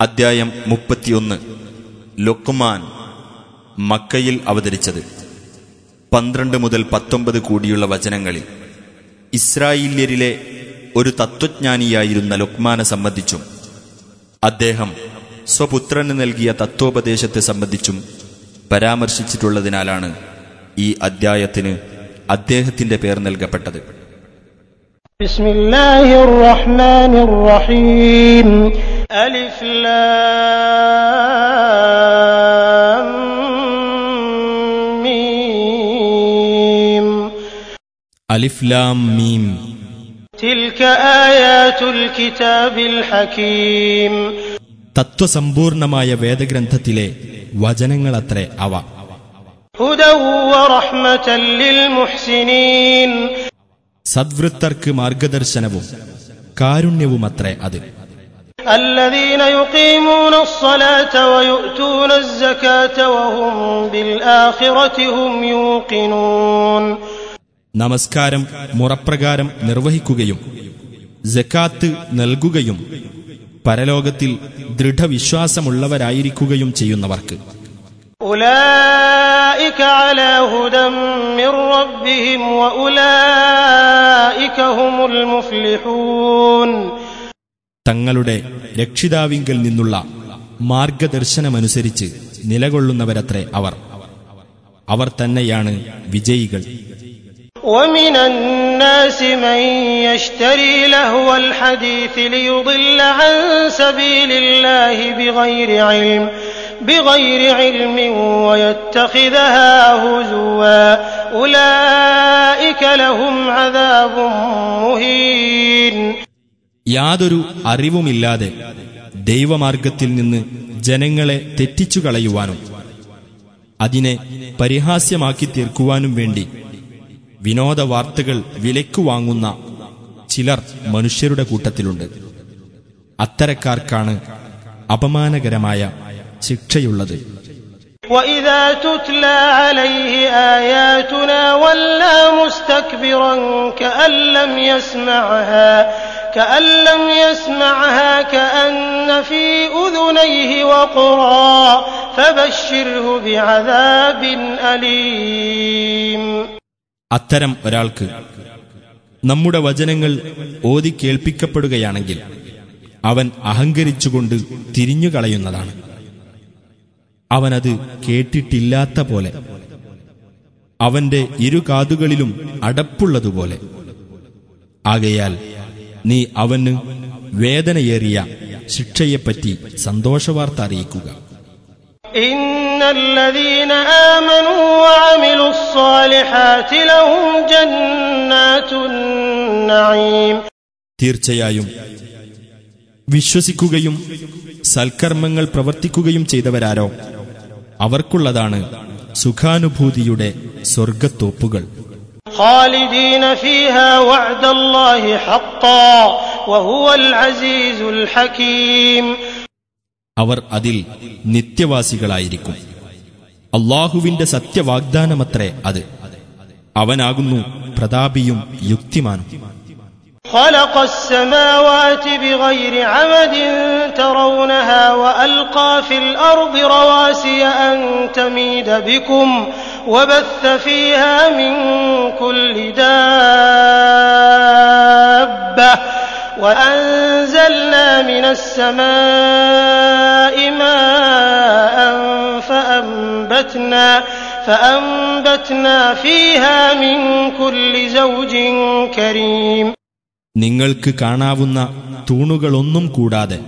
അദ്ധ്യായം മുപ്പത്തിയൊന്ന്. ലുക്മാൻ മക്കയിൽ അവതരിച്ചത്. പന്ത്രണ്ട് മുതൽ പത്തൊമ്പത് കൂടിയുള്ള വചനങ്ങളിൽ ഇസ്രായേല്യരിലെ ഒരു തത്വജ്ഞാനിയായിരുന്ന ലുക്മാനെ സംബന്ധിച്ചും അദ്ദേഹം സ്വപുത്രന് നൽകിയ തത്വോപദേശത്തെ സംബന്ധിച്ചും പരാമർശിച്ചിട്ടുള്ളതിനാലാണ് ഈ അദ്ധ്യായത്തിന് അദ്ദേഹത്തിന്റെ പേർ നൽകപ്പെട്ടത്. بسم الله الرحمن الرحيم ألف لام ميم അലിഫ്ലാം മീം تلك آيات الكتاب الحكيم തത്വസമ്പൂർണമായ വേദഗ്രന്ഥത്തിലെ വചനങ്ങളത്രേ അവ هدى ورحمة للمحسنين സദ്വൃത്തർക്ക് മാർഗദർശനവും കാരുണ്യവുമത്രേ അത്. നമസ്കാരം മുറപ്രകാരം നിർവഹിക്കുകയും ജക്കാത്ത് നൽകുകയും പരലോകത്തിൽ ദൃഢവിശ്വാസമുള്ളവരായിരിക്കുകയും ചെയ്യുന്നവർക്ക്. ഉലാ أولئك على هدى من ربهم وأولئك هم المفلحون തങ്ങളുടെ രക്ഷിതാവിങ്കൽ നിന്നുള്ള മാർഗദർശനമനുസരിച്ച് നിലകൊള്ളുന്നവരത്രേ അവർ അവർ തന്നെയാണ് വിജയികൾ ومن الناس من يشتري لهو الحديث ليضل عن سبيل الله بغير علم بغير علم ويتخذها هزوا أولئك لهم عذاب مهين യാതൊരു അറിവുമില്ലാതെ ദൈവമാർഗത്തിൽ നിന്ന് ജനങ്ങളെ തെറ്റിച്ചു കളയുവാനും അതിനെ പരിഹാസ്യമാക്കി തീർക്കുവാനും വേണ്ടി വിനോദ വാർത്തകൾ വിലക്കു വാങ്ങുന്ന ചിലർ മനുഷ്യരുടെ കൂട്ടത്തിലുണ്ട് അത്തരക്കാർക്കാണ് അപമാനകരമായ ശിക്ഷയുള്ളത് وإذا تتلى عليه آياتنا ولى مستكبرا كأن لم يسمعها كأن لم يسمعها كأن في أذنيه وقرا فبشره بعذاب أليم അത്തരം ഒരാൾക്ക് നമ്മുടെ വചനങ്ങൾ ഓതി കേൾപ്പിക്കപ്പെടുകയാണെങ്കിൽ അവൻ അഹങ്കരിച്ചുകൊണ്ട് തിരിഞ്ഞുകളയുന്നതാണ് അവനത് കേട്ടിട്ടില്ലാത്ത പോലെ. അവന്റെ ഇരു കാതുകളിലും അടപ്പുള്ളതുപോലെ. ആകയാൽ നീ അവന് വേദനയേറിയ ശിക്ഷയെപ്പറ്റി സന്തോഷവാർത്ത അറിയിക്കുക. തീർച്ചയായും വിശ്വസിക്കുകയും സൽക്കർമ്മങ്ങൾ പ്രവർത്തിക്കുകയും ചെയ്തവരാരോ? അവർക്കുള്ളതാണ് സുഖാനുഭൂതിയുടെ സ്വർഗത്തോപ്പുകൾ അവർ അതിൽ നിത്യവാസികളായിരിക്കും. അള്ളാഹുവിന്റെ സത്യവാഗ്ദാനമത്രേ അത്. അവനാകുന്നു പ്രതാപിയും യുക്തിമാനും. خلق السماوات بغير عمد ترونها وألقى في الأرض رواسي أن تميد بكم وبث فيها من كل دابة وأنزلنا من السماء ماء فأنبتنا فأنبتنا فيها من كل زوج كريم നിങ്ങൾക്ക് കാണാവുന്ന തൂണുകളൊന്നും കൂടാതെ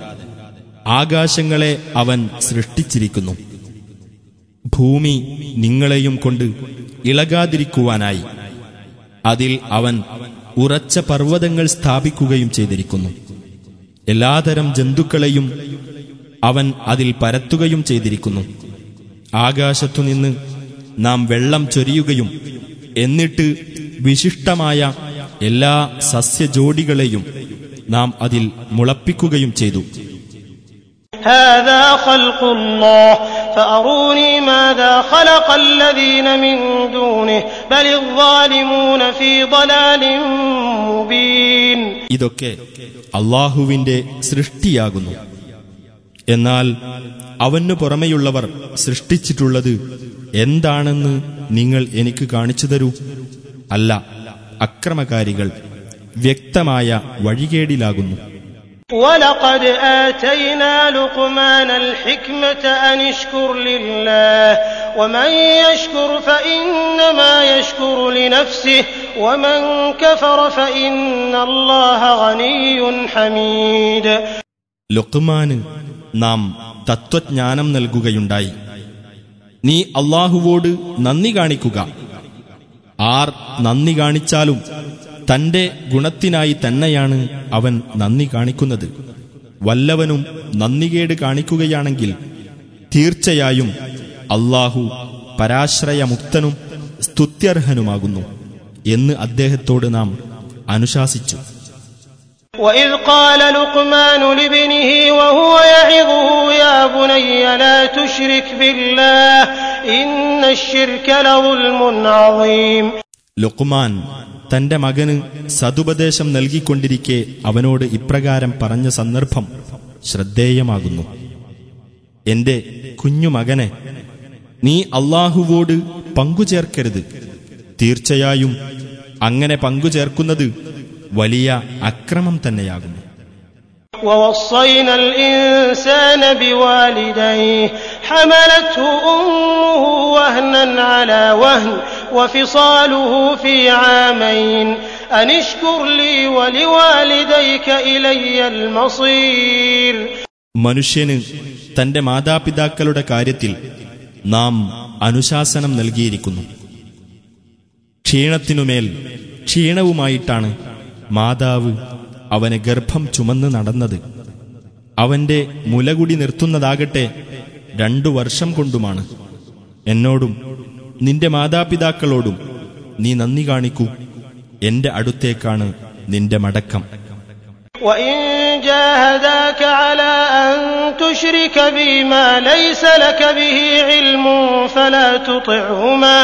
ആകാശങ്ങളെ അവൻ സൃഷ്ടിച്ചിരിക്കുന്നു. ഭൂമി നിങ്ങളെയും കൊണ്ട് ഇളകാതിരിക്കുവാനായി. അതിൽ അവൻ ഉറച്ച പർവതങ്ങൾ സ്ഥാപിക്കുകയും ചെയ്തിരിക്കുന്നു. എല്ലാതരം ജന്തുക്കളെയും അവൻ അതിൽ പരത്തുകയും ചെയ്തിരിക്കുന്നു. ആകാശത്തുനിന്ന് നാം വെള്ളം ചൊരിയുകയും എന്നിട്ട് വിശിഷ്ടമായ എല്ലാ സസ്യജോഡികളെയും നാം അതിൽ മുളപ്പിക്കുകയും ചെയ്തു. ഇതൊക്കെ അള്ളാഹുവിന്റെ സൃഷ്ടിയാകുന്നു. എന്നാൽ അവനു പുറമെയുള്ളവർ സൃഷ്ടിച്ചിട്ടുള്ളത് എന്താണെന്ന് നിങ്ങൾ എനിക്ക് കാണിച്ചു തരൂ? അല്ല അക്രമകാരികൾ വ്യക്തമായ വഴികേടിലാകുന്നു ولقد آتينا لقمان الحكمة أن اشكر لله ومن يشكر فإنما يشكر لنفسه ومن كفر فإن الله غني حميد ലുക്മാന് നാം തത്വജ്ഞാനം നൽകുകയുണ്ടായി നീ അള്ളാഹുവോട് നന്ദി കാണിക്കുക ആർ നന്ദി കാണിച്ചാലും തന്റെ ഗുണത്തിനായി തന്നെയാണ് അവൻ നന്ദി കാണിക്കുന്നത്. വല്ലവനും നന്ദികേട് കാണിക്കുകയാണെങ്കിൽ തീർച്ചയായും അള്ളാഹു പരാശ്രയമുക്തനും സ്തുത്യർഹനുമാകുന്നു എന്ന് അദ്ദേഹത്തോട് നാം അനുശാസിച്ചു. وإذ قال لقمان لابنه وهو يعظه يا بني لا تشرك بالله إن الشرك لظلم عظيم ലുക്മാൻ തന്റെ മകന് സതുപദേശം നൽകിക്കൊണ്ടിരിക്കെ അവനോട് ഇപ്രകാരം പറഞ്ഞ സന്ദർഭം ശ്രദ്ധേയമാകുന്നു എന്റെ കുഞ്ഞുമകനെ നീ അള്ളാഹുവോട് പങ്കുചേർക്കരുത് തീർച്ചയായും അങ്ങനെ പങ്കുചേർക്കുന്നത് വലിയ അക്രമം തന്നെയാകുന്നു ووصينا الإنسان بوالديه حملته أمه وهنا على وهن وفصاله في عامين أن اشكر لي ولوالديك إلي المصير മനുഷ്യന് തന്റെ മാതാപിതാക്കളുടെ കാര്യത്തിൽ നാം അനുശാസനം നൽകിയിരിക്കുന്നു ക്ഷീണത്തിനുമേൽ ക്ഷീണവുമായിട്ടാണ് മാതാവ് അവനെ ഗർഭം ചുമന്ന് നടന്നത് അവന്റെ മുലകുടി നിർത്തുന്നതാകട്ടെ രണ്ടു വർഷം കൊണ്ടുമാണ് എന്നോടും നിന്റെ മാതാപിതാക്കളോടും നീ നന്ദി കാണിക്കൂ എന്റെ അടുത്തേക്കാണ് നിന്റെ മടക്കം وإن جاهداك على أن تشرك بي ما ليس لك به علم فلا تطعهما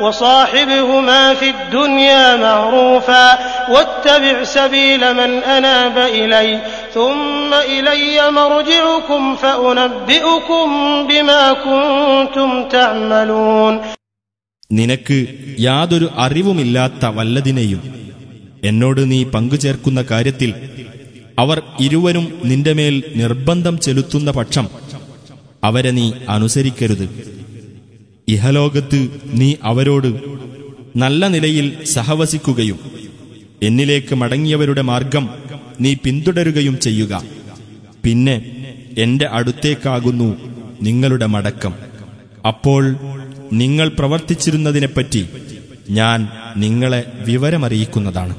وصاحبهما في الدنيا معروفا واتبع سبيل من أناب إلي ثم إلي مرجعكم فأنبئكم بما كنتم تعملون നിനക്ക് യാതൊരു അറിവുമില്ലാത്ത വല്ലതിനെയും എന്നോട് നീ പങ്കുചേർക്കുന്ന കാര്യത്തിൽ അവർ ഇരുവരും നിന്റെ മേൽ നിർബന്ധം ചെലുത്തുന്ന പക്ഷം അവരെ നീ അനുസരിക്കരുത് ഇഹലോകത്ത് നീ അവരോട് നല്ല നിലയിൽ സഹവസിക്കുകയും എന്നിലേക്ക് മടങ്ങിയവരുടെ മാർഗം നീ പിന്തുടരുകയും ചെയ്യുക. പിന്നെ എന്റെ അടുത്തേക്കാകുന്നു നിങ്ങളുടെ മടക്കം. അപ്പോൾ നിങ്ങൾ പ്രവർത്തിച്ചിരുന്നതിനെപ്പറ്റി ഞാൻ നിങ്ങളെ വിവരമറിയിക്കുന്നതാണ്.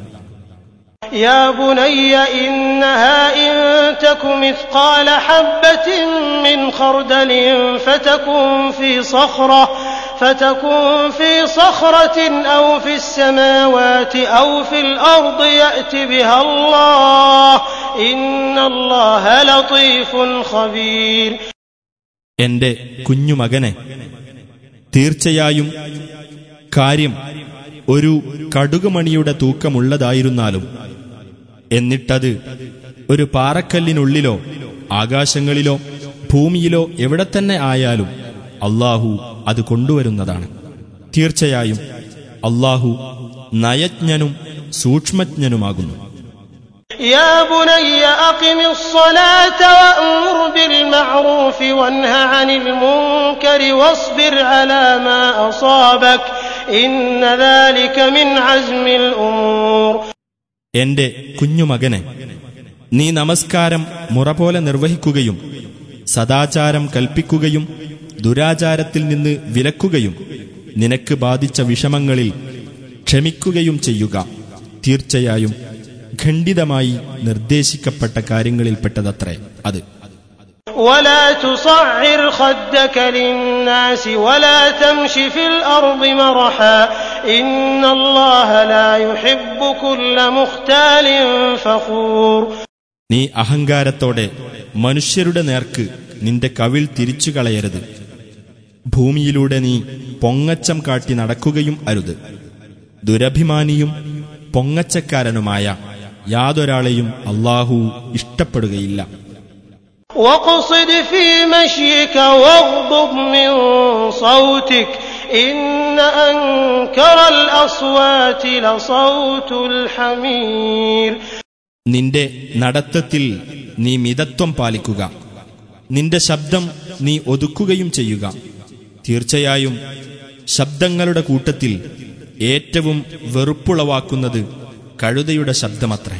يا بني إنها إن تك مثقال حبة من خردل فتكن في صخرة فتكن في صخرة أو في السماوات أو في الأرض يأت بها الله إن الله لطيف خبير എന്റെ കുഞ്ഞുമകനെ തീർച്ചയായും കാര്യം ഒരു കടുകുമണിയുടെ തൂക്കമുള്ളതായിരുന്നാലും എന്നിട്ടത് ഒരു പാറക്കല്ലിനുള്ളിലോ ആകാശങ്ങളിലോ ഭൂമിയിലോ എവിടെ തന്നെ ആയാലും അള്ളാഹു അത് കൊണ്ടുവരുന്നതാണ് തീർച്ചയായും അള്ളാഹു നയജ്ഞനും സൂക്ഷ്മജ്ഞനുമാകുന്നു يا بني أقم الصلاة وأمر بالمعروف وانه عن المنكر واصبر على ما أصابك إن ذلك من عزم الأمور എന്റെ കുഞ്ഞുമകനെ നീ നമസ്കാരം മുറ പോലെ നിർവഹിക്കുകയും സദാചാരം കൽപ്പിക്കുകയും ദുരാചാരത്തിൽ നിന്ന് വിലക്കുകയും നിനക്ക് ബാധിച്ച വിഷമങ്ങളിൽ ക്ഷമിക്കുകയും ചെയ്യുക. തീർച്ചയായും ഖണ്ഡിതമായി നിർദ്ദേശിക്കപ്പെട്ട കാര്യങ്ങളിൽപ്പെട്ടതത്രേ അത്. ولا تصعر خدك للناس ولا تمش في الأرض مرحا إن الله لا يحب كل مختال فخور നീ അഹങ്കാരത്തോടെ മനുഷ്യരുടെ നേർക്ക് നിന്റെ കവിൾ തിരിച്ചു കളയരുത് ഭൂമിയിലൂടെ നീ പൊങ്ങച്ചം കാട്ടി നടക്കുകയും അരുത് ദുരഭിമാനിയും പൊങ്ങച്ചക്കാരനുമായ യാതൊരാളെയും അള്ളാഹു ഇഷ്ടപ്പെടുകയില്ല واقصد في مشيك واغضض من صوتك إن أنكر الأصوات لصوت الحمير നിന്റെ നടത്തത്തിൽ നീ മിതത്വം പാലിക്കുക നിന്റെ ശബ്ദം നീ ഒതുക്കുകയും ചെയ്യുക തീർച്ചയായും ശബ്ദങ്ങളുടെ കൂട്ടത്തിൽ ഏറ്റവും വെറുപ്പുളവാക്കുന്നത് കഴുതയുടെ ശബ്ദമത്രേ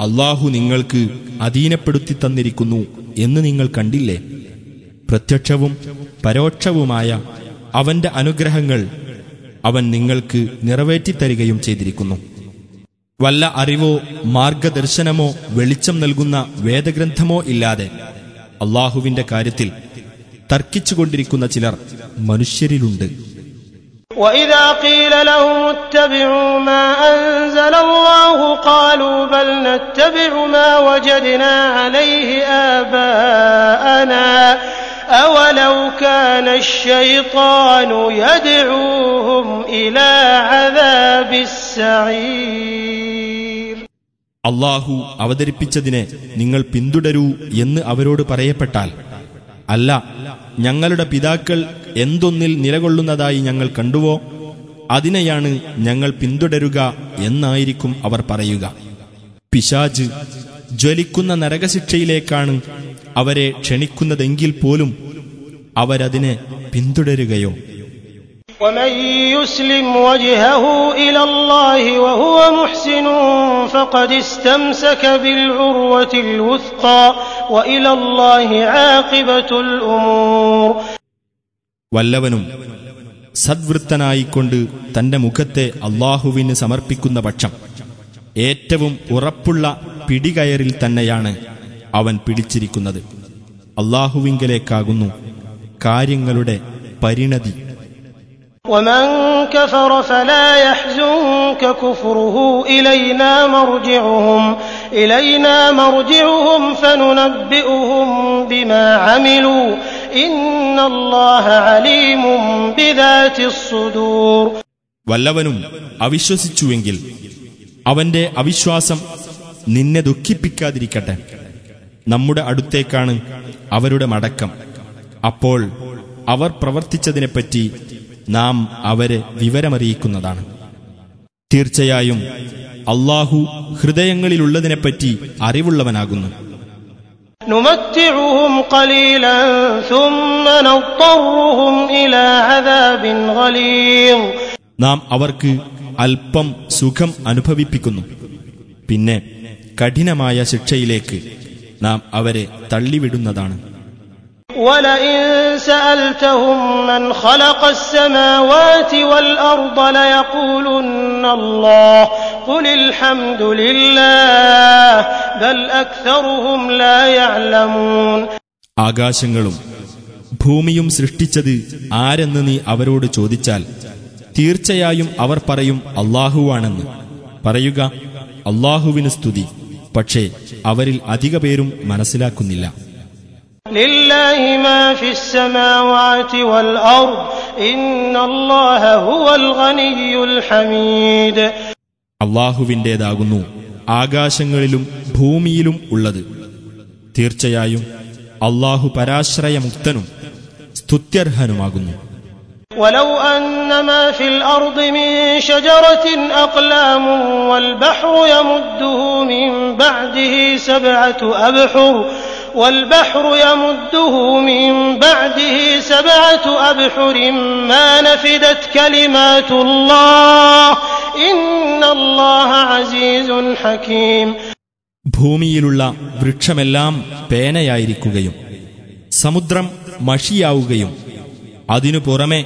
അള്ളാഹു നിങ്ങൾക്ക് അധീനപ്പെടുത്തി തന്നിരിക്കുന്നു എന്ന് നിങ്ങൾ കണ്ടില്ലേ? പ്രത്യക്ഷവും പരോക്ഷവുമായ അവന്റെ അനുഗ്രഹങ്ങൾ അവൻ നിങ്ങൾക്ക് നിറവേറ്റിത്തരികയും ചെയ്തിരിക്കുന്നു. വല്ല അറിവോ മാർഗദർശനമോ വെളിച്ചം നൽകുന്ന വേദഗ്രന്ഥമോ ഇല്ലാതെ അള്ളാഹുവിന്റെ കാര്യത്തിൽ തർക്കിച്ചുകൊണ്ടിരിക്കുന്ന ചിലർ മനുഷ്യരിലുണ്ട്. وإذا قيل لهم اتبعوا ما أنزل الله قالوا بل نتبع ما وجدنا عليه آباءنا أولو كان الشيطان يدعوهم إلى عذاب السعير അള്ളാഹു അവതരിപ്പിച്ചതിനെ നിങ്ങൾ പിന്തുടരൂ എന്ന് അവരോട് പറയപ്പെട്ടാൽ അല്ല ഞങ്ങളുടെ പിതാക്കൾ എന്തൊന്നിൽ നിലകൊള്ളുന്നതായി ഞങ്ങൾ കണ്ടുവോ? അതിനെയാണ് ഞങ്ങൾ പിന്തുടരുക എന്നായിരിക്കും അവർ പറയുക. പിശാജ് ജ്വലിക്കുന്ന നരകശിക്ഷയിലേക്കാണ് അവരെ ക്ഷണിക്കുന്നതെങ്കിൽ പോലും അവരതിനെ പിന്തുടരുകയോ ومن يسلم وجهه إلى الله وهو محسن فقد استمسك بالعروة الوثقى وإلى الله عاقبة الأمور വല്ലവനും സദ്വൃത്തനായിക്കൊണ്ട് തന്റെ മുഖത്തെ അള്ളാഹുവിന് സമർപ്പിക്കുന്ന പക്ഷം ഏറ്റവും ഉറപ്പുള്ള പിടികയറിൽ തന്നെയാണ് അവൻ പിടിച്ചിരിക്കുന്നത് അള്ളാഹുവിങ്കലേക്കാകുന്നു കാര്യങ്ങളുടെ പരിണതി ومن كفر فلا يحزنك كفره إلينا مرجعهم إلينا مرجعهم فننبئهم بما عملوا إن الله عليم بذات الصدور വല്ലവനും അവിശ്വസിച്ചുവെങ്കിൽ അവന്റെ അവിശ്വാസം നിന്നെ ദുഃഖിപ്പിക്കാതിരിക്കട്ടെ നമ്മുടെ അടുത്തേക്കാണ് അവരുടെ മടക്കം അപ്പോൾ അവർ പ്രവർത്തിച്ചതിനെപ്പറ്റി നാം അവരെ വിവരമറിയിക്കുന്നതാണ്. തീർച്ചയായും അള്ളാഹു ഹൃദയങ്ങളിലുള്ളതിനെപ്പറ്റി അറിവുള്ളവനാകുന്നു. നാം അവർക്ക് അല്പം സുഖം അനുഭവിപ്പിക്കുന്നു. പിന്നെ കഠിനമായ ശിക്ഷയിലേക്ക് നാം അവരെ തള്ളിവിടുന്നതാണ്. ولئن سألتهم من خلق السماوات والأرض ليقولن الله قل الحمد لله بل أكثرهم لا يعلمون ആകാശങ്ങളും ഭൂമിയും സൃഷ്ടിച്ചത് ആരെന്ന് നീ അവരോട് ചോദിച്ചാൽ തീർച്ചയായും അവർ പറയും അള്ളാഹുവാണെന്ന് പറയുക അള്ളാഹുവിന് സ്തുതി പക്ഷേ അവരിൽ അധിക പേരും മനസ്സിലാക്കുന്നില്ല لله ما في السماوات والأرض إن الله هو الغني الحميد അള്ളാഹുവിൻ്റേതാകുന്നു ആകാശങ്ങളിലും ഭൂമിയിലും ഉള്ളത് തീർച്ചയായും അള്ളാഹു പരാശ്രയമുക്തനും സ്തുത്യർഹനുമാകുന്നു ولو أن ما في الأرض من شجرة أقلام والبحر يمده من بعده سبعة أبحر والبحر يمده من بعده سبعة أبحر ما نفدت كلمات الله إن الله عزيز حكيم ഭൂമിയിലുള്ള വൃക്ഷമെല്ലാം പേനയായിരിക്കുകയും സമുദ്രം മഷിയാവുകയും അതിനു പുറമെ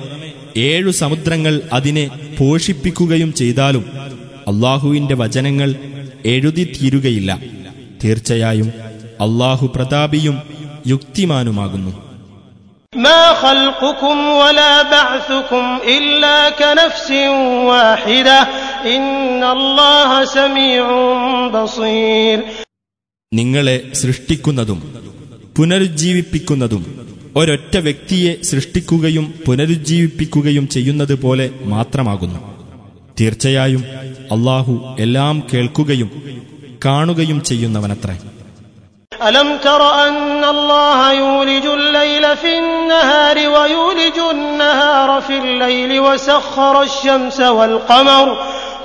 ഏഴു സമുദ്രങ്ങൾ അതിനെ പോഷിപ്പിക്കുകയും ചെയ്താലും അള്ളാഹുവിന്റെ വചനങ്ങൾ എഴുതി തീരുകയില്ല തീർച്ചയായും അള്ളാഹു പ്രതാപിയും യുക്തിമാനുമാകുന്നു. നിങ്ങളെ സൃഷ്ടിക്കുന്നതും പുനരുജ്ജീവിപ്പിക്കുന്നതും ഒരൊറ്റ വ്യക്തിയെ സൃഷ്ടിക്കുകയും പുനരുജ്ജീവിപ്പിക്കുകയും ചെയ്യുന്നത് പോലെ മാത്രമാകുന്നു. തീർച്ചയായും അള്ളാഹു എല്ലാം കേൾക്കുകയും കാണുകയും ചെയ്യുന്നവനത്രേ. ألم تر أن الله يولج الليل في النهار ويولج النهار في الليل وسخر الشمس والقمر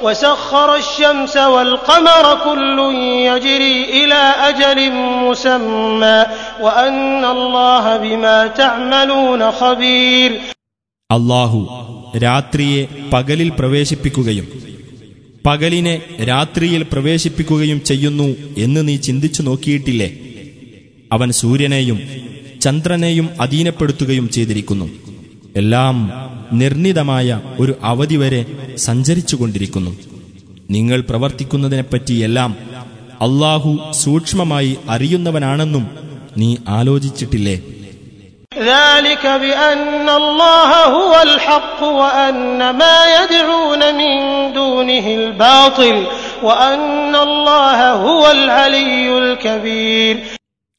وسخر الشمس والقمر كل يجري إلى أجل مسمى وأن الله بما تعملون خبير അള്ളാഹു രാത്രിയെ പകലിൽ പ്രവേശിപ്പിക്കുകയും പകലിനെ രാത്രിയിൽ പ്രവേശിപ്പിക്കുകയും ചെയ്യുന്നു എന്ന് നീ ചിന്തിച്ചു നോക്കിയിട്ടില്ലേ അവൻ സൂര്യനെയും ചന്ദ്രനെയും അധീനപ്പെടുത്തുകയും ചെയ്തിരിക്കുന്നു എല്ലാം നിർണിതമായ ഒരു അവധി വരെ സഞ്ചരിച്ചുകൊണ്ടിരിക്കുന്നു നിങ്ങൾ പ്രവർത്തിക്കുന്നതിനെപ്പറ്റിയെല്ലാം അള്ളാഹു സൂക്ഷ്മമായി അറിയുന്നവനാണെന്നും നീ ആലോചിച്ചിട്ടില്ലേ ذلك بأن الله هو الحق وأن ما يدعون من دونه الباطل وأن الله هو العلي الكبير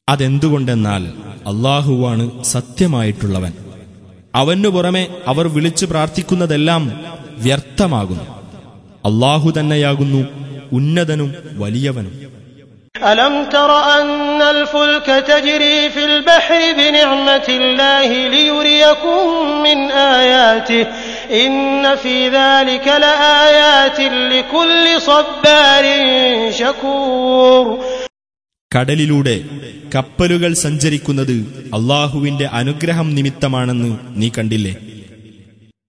അതെന്തുകൊണ്ടെന്നാൽ അള്ളാഹുവാണ് സത്യമായിട്ടുള്ളവൻ അവനു പുറമെ അവർ വിളിച്ചു പ്രാർത്ഥിക്കുന്നതെല്ലാം വ്യർത്ഥമാകുന്നു അള്ളാഹു തന്നെയാകുന്നു ഉന്നതനും വലിയവനും ألم تر أن الفلك تجري في البحر بنعمة الله ليريكم من آياته إن في ذلك لآيات لكل صبار شكور കടലിലൂടെ കപ്പലുകൾ സഞ്ചരിക്കുന്നത് അള്ളാഹുവിന്റെ അനുഗ്രഹം നിമിത്തമാണെന്ന് നീ കണ്ടില്ലേ?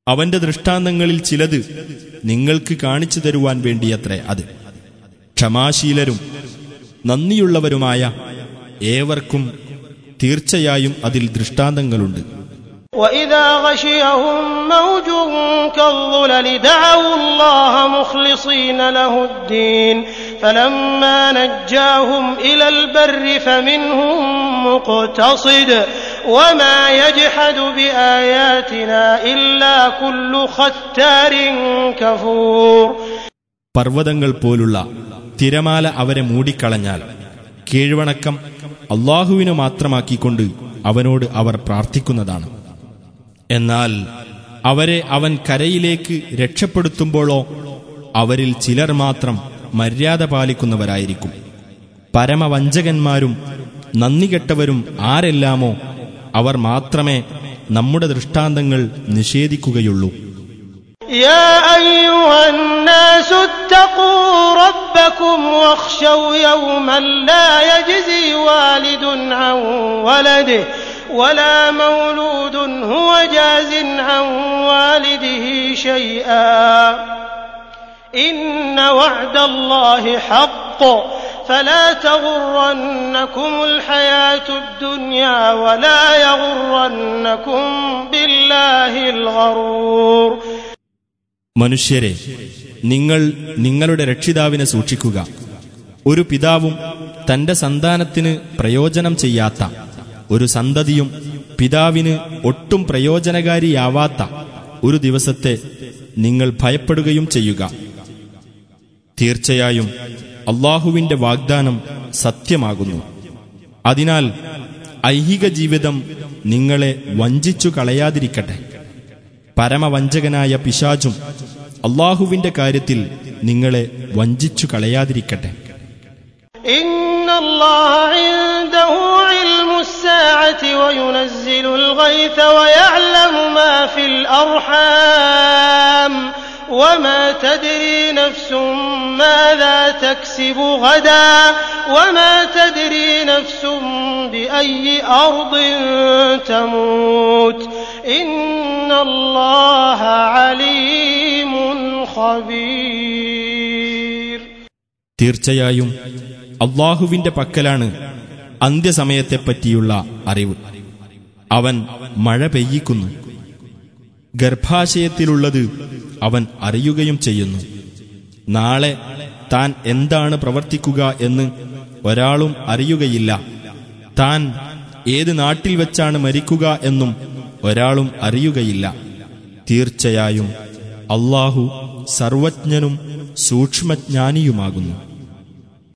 അവന്റെ ദൃഷ്ടാന്തങ്ങളിൽ ചിലത് നിങ്ങൾക്ക് കാണിച്ചു തരുവാൻ വേണ്ടിയത്രേ അത്. ക്ഷമാശീലരും നന്ദിയുള്ളവരുമായ ഏവർക്കും തീർച്ചയായും അതിൽ ദൃഷ്ടാന്തങ്ങളുണ്ട്. وإذا غشيهم موج كالظلل دعوا الله مخلصين له الدين فلما نجاهم إلى البر فمنهم مقتصد وما يجحد بآياتنا إلا كل ختار كفور പർവ്വതങ്ങൾ പോലുള്ള തിരമാല അവരെ മൂടിക്കളഞ്ഞാൽ കീഴ്വണക്കം അള്ളാഹുവിനു മാത്രമാക്കിക്കൊണ്ട് അവനോട് അവർ പ്രാർത്ഥിക്കുന്നതാണ് എന്നാൽ അവരെ അവൻ കരയിലേക്ക് രക്ഷപ്പെടുത്തുമ്പോഴോ അവരിൽ ചിലർ മാത്രം മര്യാദ പാലിക്കുന്നവരായിരിക്കും പരമവഞ്ചകന്മാരും നന്ദികെട്ടവരും ആരെല്ലാമോ അവർ മാത്രമേ നമ്മുടെ ദൃഷ്ടാന്തങ്ങൾ നിഷേധിക്കുകയുള്ളൂ يا أيها الناس اتقوا ربكم واخشوا يوما لا يجزي والد عن ولده ولا مولود هو جاز عن والده شيئا إن وعد الله حق فلا تغرنكم الحياة الدنيا ولا يغرنكم بالله الغرور മനുഷ്യരെ നിങ്ങൾ നിങ്ങളുടെ രക്ഷിതാവിനെ സൂക്ഷിക്കുക ഒരു പിതാവും തന്റെ സന്താനത്തിന് പ്രയോജനം ചെയ്യാത്ത ഒരു സന്തതിയും പിതാവിന് ഒട്ടും പ്രയോജനകാരിയാവാത്ത ഒരു ദിവസത്തെ നിങ്ങൾ ഭയപ്പെടുകയും ചെയ്യുക. തീർച്ചയായും അള്ളാഹുവിന്റെ വാഗ്ദാനം സത്യമാകുന്നു. അതിനാൽ ഐഹിക ജീവിതം നിങ്ങളെ വഞ്ചിച്ചു കളയാതിരിക്കട്ടെ. പരമവഞ്ചകനായ പിശാചും അള്ളാഹുവിന്റെ കാര്യത്തിൽ നിങ്ങളെ വഞ്ചിച്ചു കളയാതിരിക്കട്ടെ. الساعة وينزل الغيث ويعلم ما في الأرحام وما تدري نفس ماذا تكسب غدا وما تدري نفس بأي أرض تموت إن الله عليم خبير തീർച്ചയായും അള്ളാഹുവിന്റെ പക്കലാണ് അന്ത്യസമയത്തെപ്പറ്റിയുള്ള അറിവ്. അവൻ മഴ പെയ്യിക്കുന്നു. ഗർഭാശയത്തിലുള്ളത് അവൻ അറിയുകയും ചെയ്യുന്നു. നാളെ താൻ എന്താണ് പ്രവർത്തിക്കുക എന്ന് ഒരാളും അറിയുകയില്ല. താൻ ഏത് നാട്ടിൽ വെച്ചാണ് മരിക്കുക എന്നും ഒരാളും അറിയുകയില്ല. തീർച്ചയായും അള്ളാഹു സർവജ്ഞനും സൂക്ഷ്മജ്ഞാനിയുമാകുന്നു.